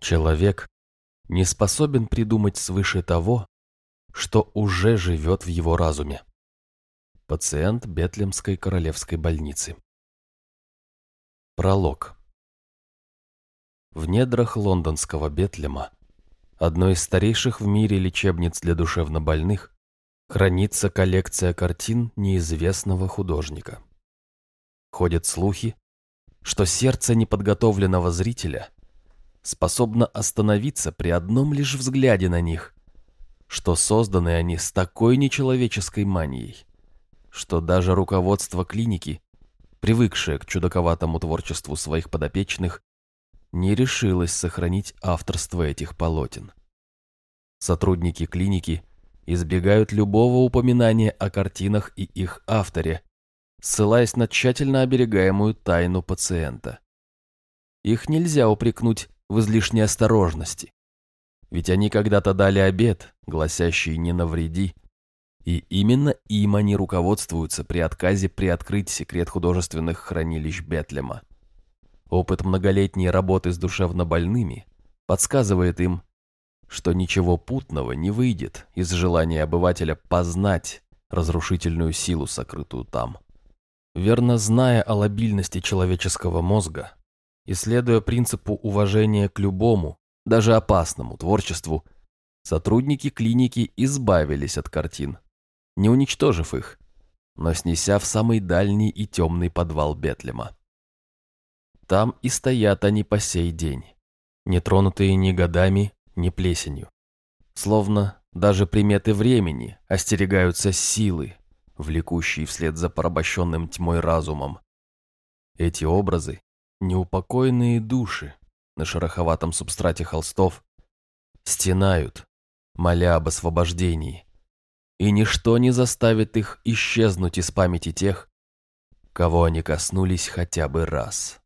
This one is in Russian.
Человек не способен придумать свыше того, что уже живет в его разуме. Пациент Бетлемской королевской больницы. Пролог. В недрах лондонского Бетлема, одной из старейших в мире лечебниц для душевнобольных, хранится коллекция картин неизвестного художника. Ходят слухи, что сердце неподготовленного зрителя способно остановиться при одном лишь взгляде на них, что созданы они с такой нечеловеческой манией, что даже руководство клиники, привыкшее к чудаковатому творчеству своих подопечных, не решилось сохранить авторство этих полотен. Сотрудники клиники избегают любого упоминания о картинах и их авторе, ссылаясь на тщательно оберегаемую тайну пациента. Их нельзя упрекнуть в излишней осторожности, ведь они когда-то дали обет, гласящий «не навреди», и именно им они руководствуются при отказе приоткрыть секрет художественных хранилищ Бетлема. Опыт многолетней работы с душевнобольными подсказывает им, что ничего путного не выйдет из желания обывателя познать разрушительную силу, сокрытую там. Верно зная о лобильности человеческого мозга, исследуя принципу уважения к любому, даже опасному творчеству, сотрудники клиники избавились от картин, не уничтожив их, но снеся в самый дальний и темный подвал Бетлема. Там и стоят они по сей день, не тронутые ни годами, ни плесенью. Словно даже приметы времени остерегаются силы, влекущей вслед за порабощенным тьмой разумом. Эти образы – неупокоенные души на шероховатом субстрате холстов, стенают, моля об освобождении, и ничто не заставит их исчезнуть из памяти тех, кого они коснулись хотя бы раз.